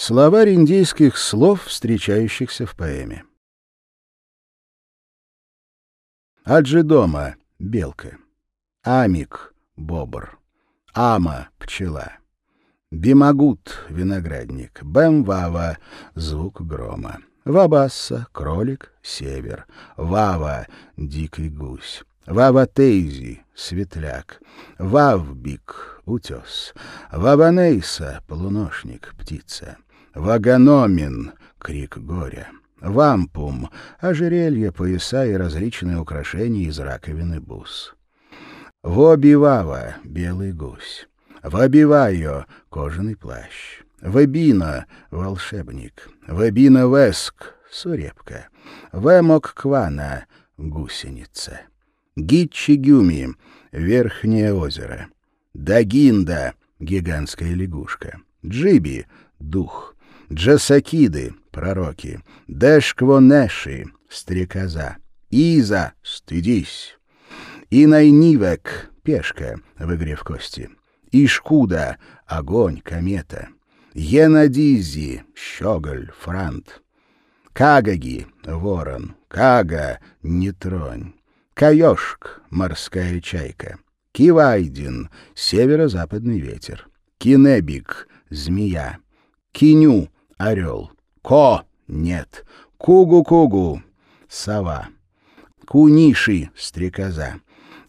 Словарь индийских слов, встречающихся в поэме. Аджидома — белка. Амик — бобр. Ама — пчела. Бимагут — виноградник. Бэмвава — звук грома. Вабасса — кролик, север. Вава — дикий гусь. Ваватейзи — светляк. Вавбик — утес. Ваванейса — полуношник, птица. Ваганомин — крик горя. Вампум — ожерелье, пояса и различные украшения из раковины бус. Вобивава — белый гусь. Вабивайо — кожаный плащ. Вебино — волшебник. Вебино Веск — сурепка. Вемок Квана — гусеница. Гитчигюми — верхнее озеро. Дагинда — гигантская лягушка. Джиби — дух. Джасакиды — пророки, Дэшквонеши — стрекоза, Иза — стыдись, Инайнивек — пешка в игре в кости, Ишкуда — огонь, комета, Енадизи — щеголь, франт, Кагаги — ворон, Кага — не тронь, Каешк — морская чайка, Кивайдин — северо-западный ветер, Кинебик — змея, Киню орел. Ко — нет. Кугу-кугу — сова. Куниши — стрекоза.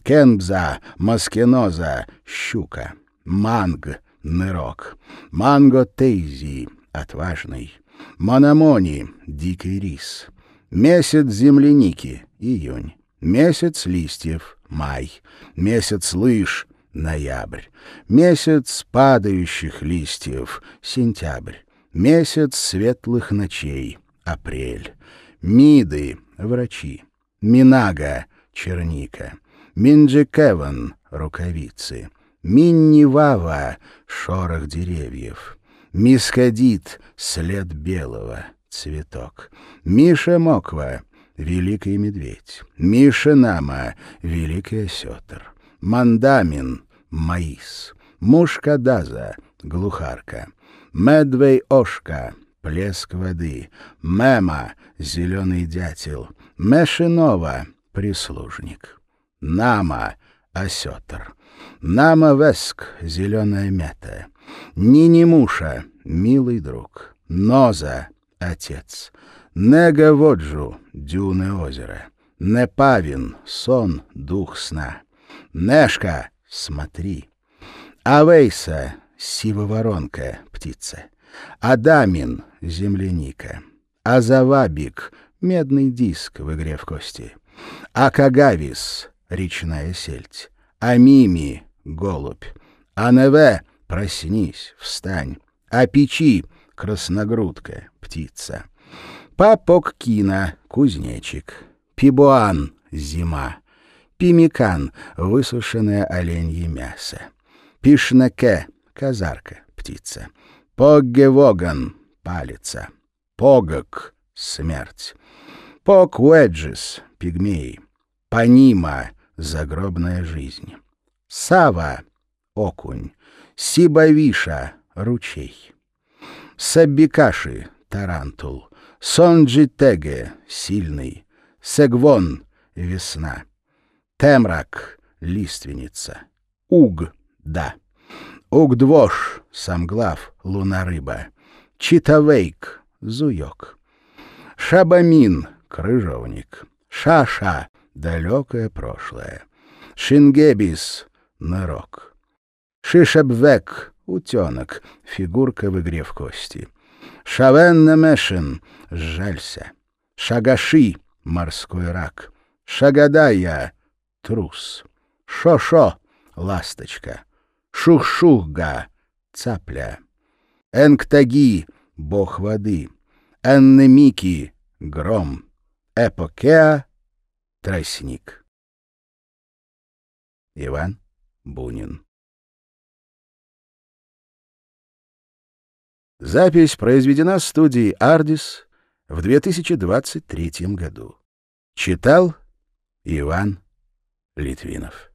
Кенбза — маскеноза — щука. Манг — нырок. Манго-тейзи — отважный. Мономони — дикий рис. Месяц земляники — июнь. Месяц листьев — май. Месяц лыж — ноябрь. Месяц падающих листьев — сентябрь. Месяц светлых ночей — апрель. Миды — врачи. Минага — черника. Минджикеван — рукавицы. Миннивава — шорох деревьев. Мискадит — след белого, цветок. Миша Моква — великий медведь. Миша Нама — великий осетр. Мандамин — маис. Мушкадаза — глухарка. Медвей-ошка — плеск воды, Мема — зеленый дятел, Мешинова — прислужник, Нама — осетр, Нама-веск — зеленая мята, Нинимуша — милый друг, Ноза — отец, Нега-воджу — дюны озера, Непавин — сон, дух сна, Нешка — смотри, Авейса сивоворонка, птица. Адамин — земляника. Азавабик — медный диск в игре в кости. Акагавис — речная сельдь. Амими — голубь. Аневе — проснись, встань. Апичи — красногрудка, птица. Папоккина — кузнечик. Пибуан — зима. Пимикан — высушенное оленье мясо. Пишнеке казарка, птица. Поггевоган — палица. Погок — смерть. Покуэджис — пигмеи. Панима — загробная жизнь. Сава — окунь. Сибавиша — ручей. Саббикаши — тарантул. Сонджитеге — сильный. Сегвон — весна. Темрак — лиственница. Уг — да. Угдвош, самглав, луна-рыба. Читавейк, зуёк. Шабамин, крыжовник. Шаша, далекое прошлое. Шингебис, нырок. Шишабвек, утенок, фигурка в игре в кости. Шавеннамешин, сжалься. Шагаши, морской рак. Шагадая, трус. Шошо, ласточка. Шухшухга — цапля. Энктаги — бог воды. Эннемики — гром. Эпокеа — тростник. Иван Бунин Запись произведена студией «Ардис» в 2023 году. Читал Иван Литвинов